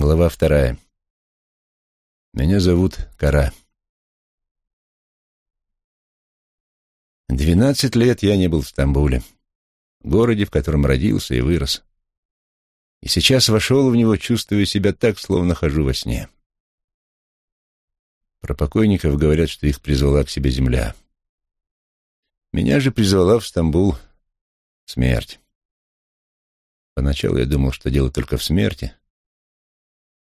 Глава вторая. Меня зовут Кара. Двенадцать лет я не был в Стамбуле, городе, в котором родился и вырос. И сейчас вошел в него, чувствуя себя так, словно хожу во сне. Про покойников говорят, что их призвала к себе земля. Меня же призвала в Стамбул смерть. Поначалу я думал, что дело только в смерти,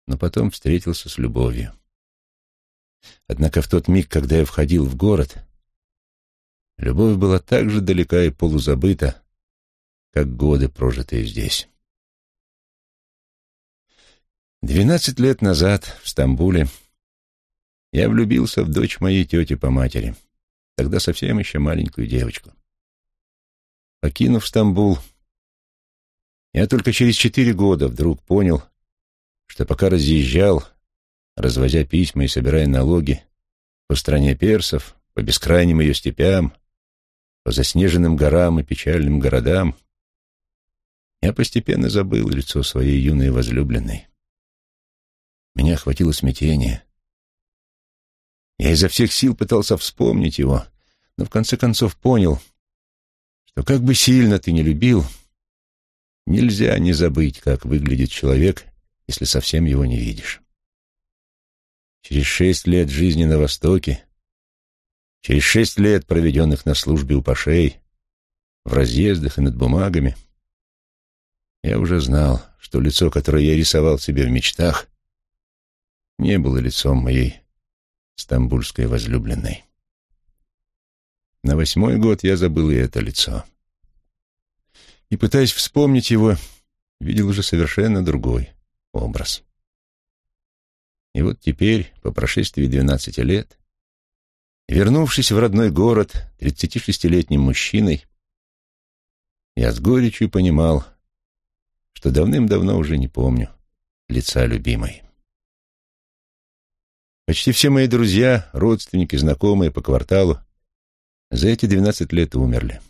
но потом встретился с любовью. Однако в тот миг, когда я входил в город, любовь была так же далека и полузабыта, как годы, прожитые здесь. Двенадцать лет назад в Стамбуле я влюбился в дочь моей тети по матери, тогда совсем еще маленькую девочку. Покинув Стамбул, я только через четыре года вдруг понял, что пока разъезжал, развозя письма и собирая налоги по стране персов, по бескрайним ее степям, по заснеженным горам и печальным городам, я постепенно забыл лицо своей юной возлюбленной. Меня охватило смятение. Я изо всех сил пытался вспомнить его, но в конце концов понял, что как бы сильно ты не любил, нельзя не забыть, как выглядит человек, если совсем его не видишь. Через шесть лет жизни на Востоке, через шесть лет, проведенных на службе у пашей, в разъездах и над бумагами, я уже знал, что лицо, которое я рисовал себе в мечтах, не было лицом моей стамбульской возлюбленной. На восьмой год я забыл и это лицо. И, пытаясь вспомнить его, видел уже совершенно другой образ. И вот теперь, по прошествии двенадцати лет, вернувшись в родной город тридцати шестилетним мужчиной, я с горечью понимал, что давным-давно уже не помню лица любимой. Почти все мои друзья, родственники, знакомые по кварталу за эти двенадцать лет умерли.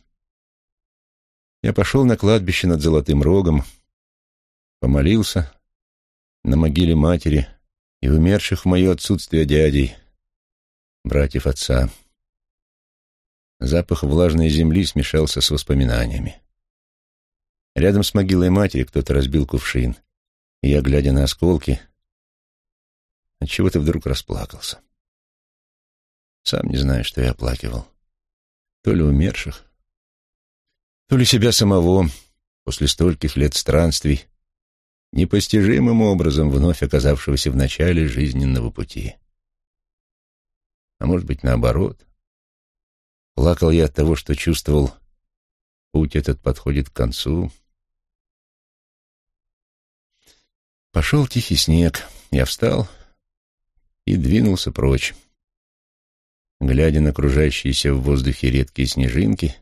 Я пошел на кладбище над Золотым Рогом, помолился на могиле матери и умерших в мое отсутствие дядей, братьев отца. Запах влажной земли смешался с воспоминаниями. Рядом с могилой матери кто-то разбил кувшин, и я, глядя на осколки, отчего-то вдруг расплакался. Сам не знаю, что я оплакивал. То ли умерших, то ли себя самого после стольких лет странствий непостижимым образом вновь оказавшегося в начале жизненного пути. А может быть, наоборот. Плакал я от того, что чувствовал, путь этот подходит к концу. Пошел тихий снег, я встал и двинулся прочь. Глядя на окружающиеся в воздухе редкие снежинки,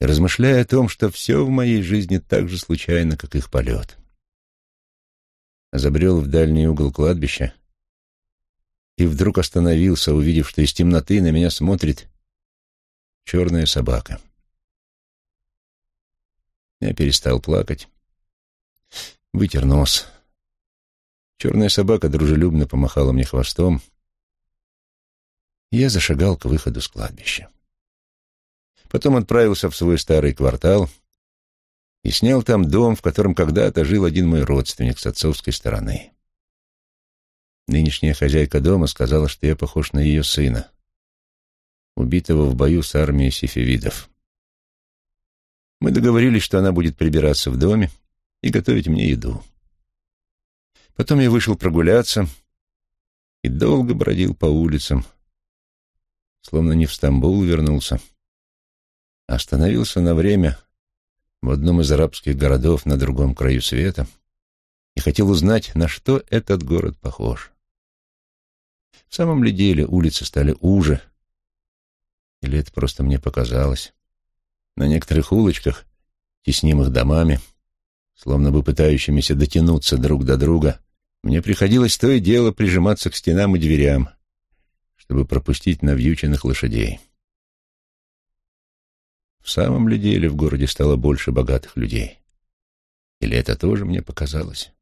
размышляя о том, что все в моей жизни так же случайно, как их полет забрел в дальний угол кладбища и вдруг остановился, увидев, что из темноты на меня смотрит черная собака. Я перестал плакать, вытер нос. Черная собака дружелюбно помахала мне хвостом, я зашагал к выходу с кладбища. Потом отправился в свой старый квартал — и снял там дом, в котором когда-то жил один мой родственник с отцовской стороны. Нынешняя хозяйка дома сказала, что я похож на ее сына, убитого в бою с армией сифивидов. Мы договорились, что она будет прибираться в доме и готовить мне еду. Потом я вышел прогуляться и долго бродил по улицам, словно не в Стамбул вернулся, а остановился на время в одном из арабских городов на другом краю света и хотел узнать, на что этот город похож. В самом ли деле улицы стали уже, или это просто мне показалось? На некоторых улочках, теснимых домами, словно бы пытающимися дотянуться друг до друга, мне приходилось то и дело прижиматься к стенам и дверям, чтобы пропустить навьюченных лошадей. В самом ли деле в городе стало больше богатых людей? Или это тоже мне показалось?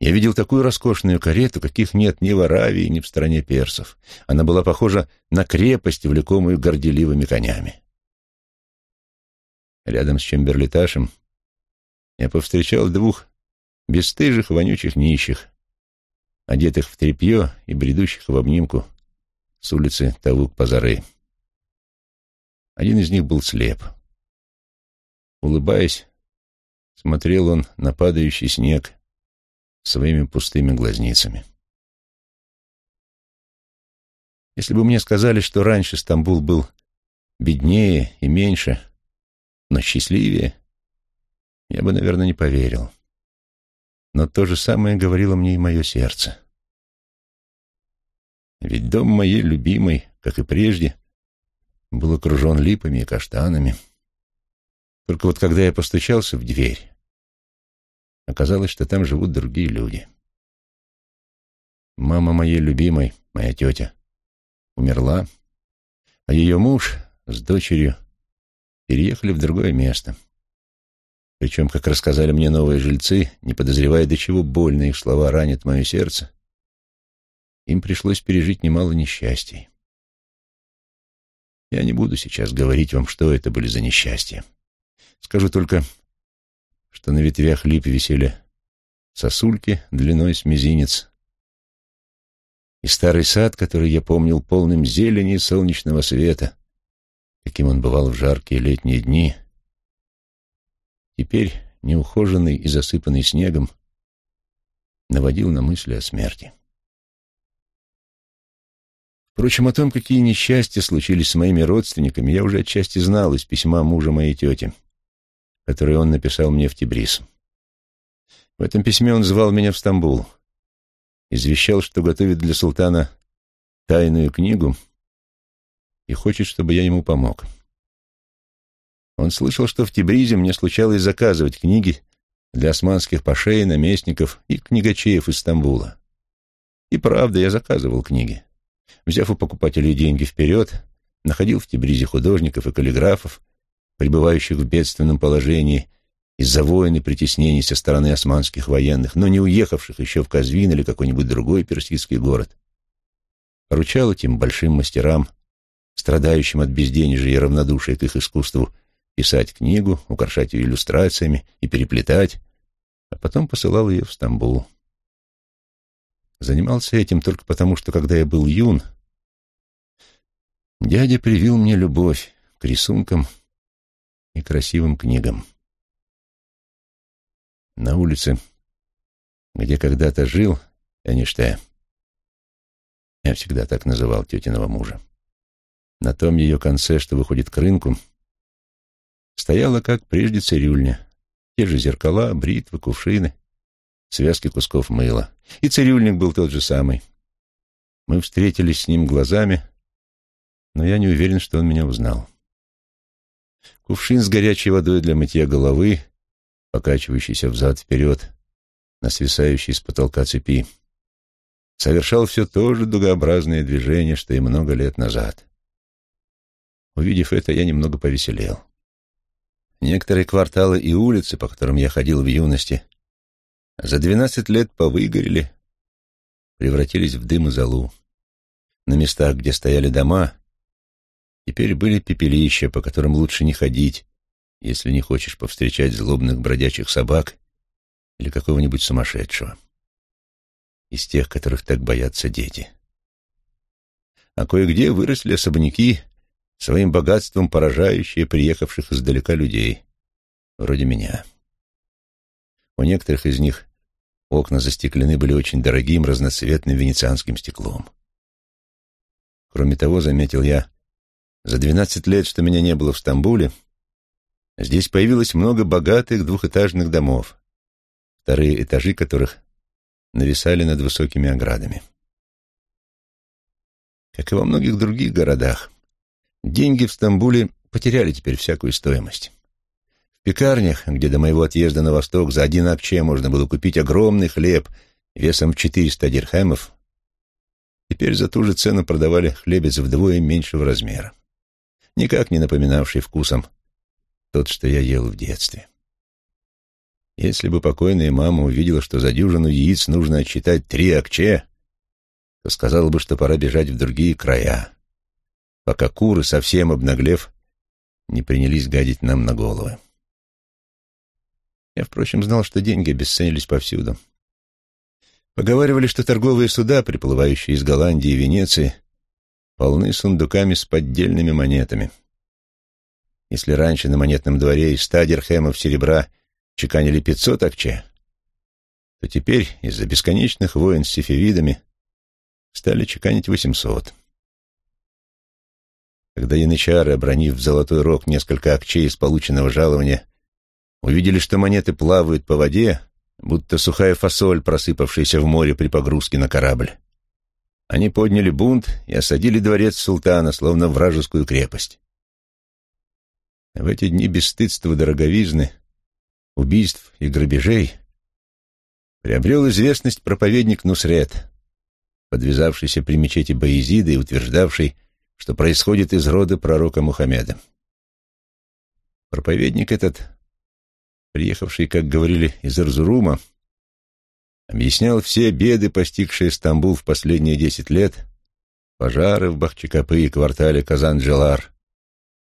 Я видел такую роскошную карету, каких нет ни в Аравии, ни в стране персов. Она была похожа на крепость, влекомую горделивыми конями. Рядом с Чемберлиташем я повстречал двух бесстыжих, вонючих нищих, одетых в тряпье и бредущих в обнимку с улицы Тавук-Пазары. Один из них был слеп. Улыбаясь, смотрел он на падающий снег своими пустыми глазницами. Если бы мне сказали, что раньше Стамбул был беднее и меньше, но счастливее, я бы, наверное, не поверил. Но то же самое говорило мне и мое сердце. Ведь дом моей любимой, как и прежде, был окружен липами и каштанами. Только вот когда я постучался в дверь, оказалось, что там живут другие люди. Мама моей любимой, моя тетя, умерла, а ее муж с дочерью переехали в другое место. Причем, как рассказали мне новые жильцы, не подозревая, до чего больно их слова ранят мое сердце, им пришлось пережить немало несчастий. Я не буду сейчас говорить вам, что это были за несчастья. Скажу только, что на ветвях лип висели сосульки длиной с мизинец, и старый сад, который я помнил полным зелени и солнечного света, каким он бывал в жаркие летние дни, теперь, неухоженный и засыпанный снегом, наводил на мысли о смерти. Впрочем, о том, какие несчастья случились с моими родственниками, я уже отчасти знал из письма мужа моей тети, которое он написал мне в Тибрис. В этом письме он звал меня в Стамбул, извещал, что готовит для султана тайную книгу и хочет, чтобы я ему помог. Он слышал, что в Тибризе мне случалось заказывать книги для османских пашей, наместников и книгачеев из Стамбула. И правда, я заказывал книги. Взяв у покупателей деньги вперед, находил в Тибризе художников и каллиграфов, пребывающих в бедственном положении из-за войн и притеснений со стороны османских военных, но не уехавших еще в Казвин или какой-нибудь другой персидский город. Поручал этим большим мастерам, страдающим от безденежья и равнодушия к их искусству, писать книгу, украшать ее иллюстрациями и переплетать, а потом посылал ее в Стамбул. Занимался этим только потому, что когда я был юн, дядя привил мне любовь к рисункам и красивым книгам. На улице, где когда-то жил Эништейн, я всегда так называл тетиного мужа, на том ее конце, что выходит к рынку, стояла, как прежде, цирюльня, те же зеркала, бритвы, кувшины, связки кусков мыла. И цирюльник был тот же самый. Мы встретились с ним глазами, но я не уверен, что он меня узнал. Кувшин с горячей водой для мытья головы, покачивающийся взад-вперед, на свисающей с потолка цепи, совершал все то же дугообразное движение, что и много лет назад. Увидев это, я немного повеселел. Некоторые кварталы и улицы, по которым я ходил в юности, за двенадцать лет повыгорели, превратились в дым и золу. На местах, где стояли дома, теперь были пепелища, по которым лучше не ходить, если не хочешь повстречать злобных бродячих собак или какого-нибудь сумасшедшего. Из тех, которых так боятся дети. А кое-где выросли особняки, своим богатством поражающие приехавших издалека людей, вроде меня. У некоторых из них окна застеклены были очень дорогим разноцветным венецианским стеклом. Кроме того, заметил я, за двенадцать лет, что меня не было в Стамбуле, здесь появилось много богатых двухэтажных домов, вторые этажи которых нависали над высокими оградами. Как и во многих других городах, деньги в Стамбуле потеряли теперь всякую стоимость пекарнях, где до моего отъезда на восток за один акче можно было купить огромный хлеб весом в 400 дирхемов, теперь за ту же цену продавали хлебец вдвое меньшего размера, никак не напоминавший вкусом тот, что я ел в детстве. Если бы покойная мама увидела, что за дюжину яиц нужно отсчитать три акче, то сказала бы, что пора бежать в другие края, пока куры, совсем обнаглев, не принялись гадить нам на головы. Я, впрочем, знал, что деньги обесценились повсюду. Поговаривали, что торговые суда, приплывающие из Голландии и Венеции, полны сундуками с поддельными монетами. Если раньше на монетном дворе из ста дирхемов серебра чеканили пятьсот акче, то теперь из-за бесконечных войн с сифивидами стали чеканить восемьсот. Когда янычары, обронив в золотой рог несколько акчей из полученного жалования, увидели, что монеты плавают по воде, будто сухая фасоль, просыпавшаяся в море при погрузке на корабль. Они подняли бунт и осадили дворец султана, словно вражескую крепость. В эти дни бесстыдства дороговизны, убийств и грабежей приобрел известность проповедник Нусрет, подвязавшийся при мечети Баизида и утверждавший, что происходит из рода пророка Мухаммеда. Проповедник этот, приехавший, как говорили, из Эрзурума, объяснял все беды, постигшие Стамбул в последние десять лет, пожары в Бахчикапы и квартале Казан-Джелар,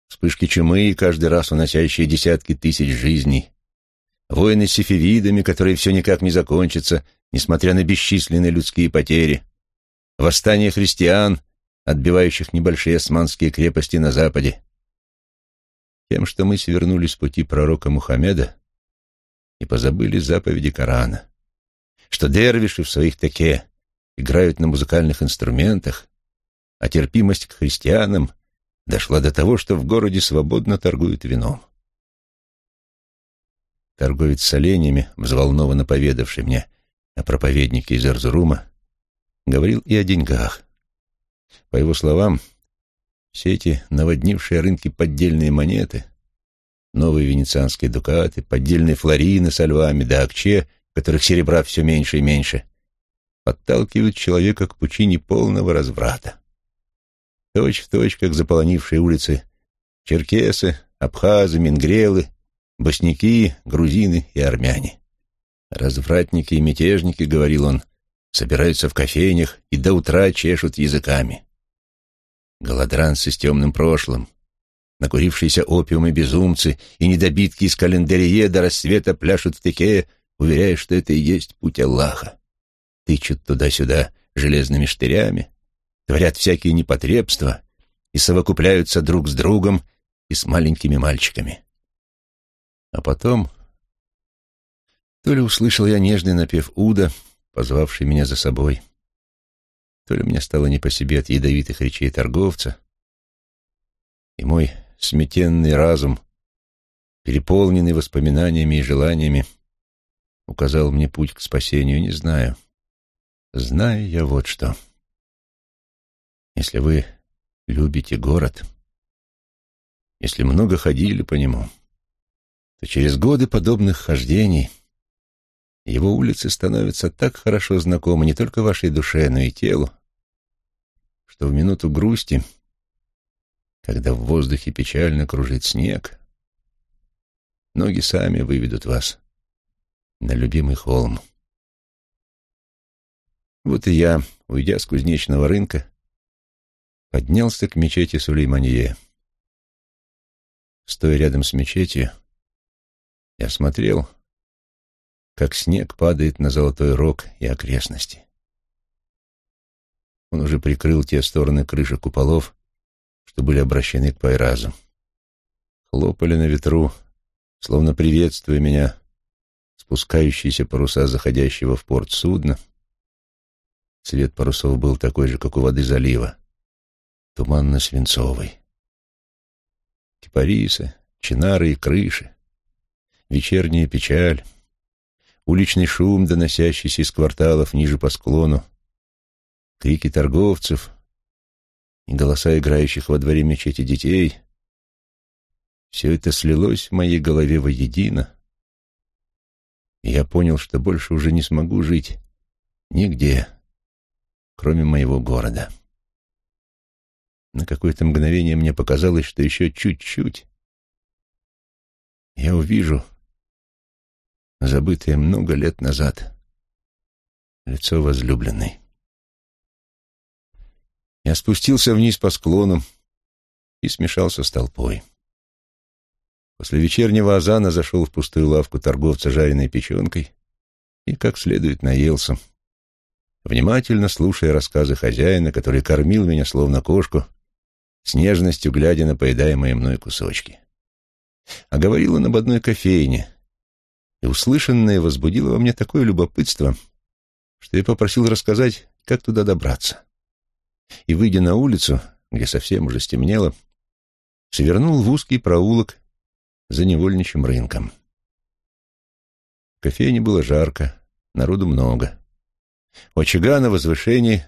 вспышки чумы, каждый раз уносящие десятки тысяч жизней, войны с сифивидами, которые все никак не закончатся, несмотря на бесчисленные людские потери, восстание христиан — отбивающих небольшие османские крепости на западе. Тем, что мы свернули с пути пророка Мухаммеда и позабыли заповеди Корана, что дервиши в своих таке играют на музыкальных инструментах, а терпимость к христианам дошла до того, что в городе свободно торгуют вином. Торговец с оленями, взволнованно поведавший мне о проповеднике из Эрзурума, говорил и о деньгах — по его словам, все эти наводнившие рынки поддельные монеты, новые венецианские дукаты, поддельные флорины со львами да акче, которых серебра все меньше и меньше, подталкивают человека к пучине полного разврата. Точь в точь, как заполонившие улицы черкесы, абхазы, мингрелы, босняки, грузины и армяне. Развратники и мятежники, говорил он, собираются в кофейнях и до утра чешут языками. Голодранцы с темным прошлым, накурившиеся опиумы безумцы и недобитки из календарие до рассвета пляшут в теке, уверяя, что это и есть путь Аллаха. Тычут туда-сюда железными штырями, творят всякие непотребства и совокупляются друг с другом и с маленькими мальчиками. А потом... То ли услышал я нежный напев Уда, позвавший меня за собой, то ли мне стало не по себе от ядовитых речей торговца, и мой сметенный разум, переполненный воспоминаниями и желаниями, указал мне путь к спасению, не знаю. Знаю я вот что. Если вы любите город, если много ходили по нему, то через годы подобных хождений — его улицы становятся так хорошо знакомы не только вашей душе, но и телу, что в минуту грусти, когда в воздухе печально кружит снег, ноги сами выведут вас на любимый холм. Вот и я, уйдя с кузнечного рынка, поднялся к мечети Сулейманье. Стоя рядом с мечетью, я смотрел — как снег падает на золотой рог и окрестности. Он уже прикрыл те стороны крыши куполов, что были обращены к Пайразу. Хлопали на ветру, словно приветствуя меня, спускающиеся паруса заходящего в порт судна. Цвет парусов был такой же, как у воды залива, туманно-свинцовый. Кипарисы, чинары и крыши, вечерняя печаль — уличный шум, доносящийся из кварталов ниже по склону, крики торговцев и голоса играющих во дворе мечети детей — все это слилось в моей голове воедино, и я понял, что больше уже не смогу жить нигде, кроме моего города. На какое-то мгновение мне показалось, что еще чуть-чуть я увижу забытое много лет назад, лицо возлюбленной. Я спустился вниз по склону и смешался с толпой. После вечернего азана зашел в пустую лавку торговца жареной печенкой и как следует наелся, внимательно слушая рассказы хозяина, который кормил меня словно кошку, с нежностью глядя на поедаемые мной кусочки. А говорил он об одной кофейне, и услышанное возбудило во мне такое любопытство, что я попросил рассказать, как туда добраться. И, выйдя на улицу, где совсем уже стемнело, свернул в узкий проулок за невольничьим рынком. В кофейне было жарко, народу много. У очага на возвышении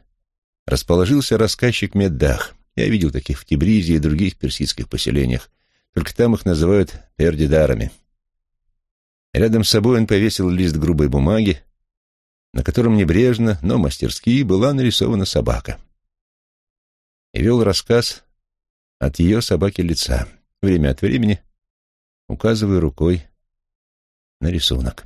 расположился рассказчик Меддах. Я видел таких в Тибризе и других персидских поселениях, только там их называют пердидарами. Рядом с собой он повесил лист грубой бумаги, на котором небрежно, но мастерски была нарисована собака. И вел рассказ от ее собаки лица, время от времени указывая рукой на рисунок.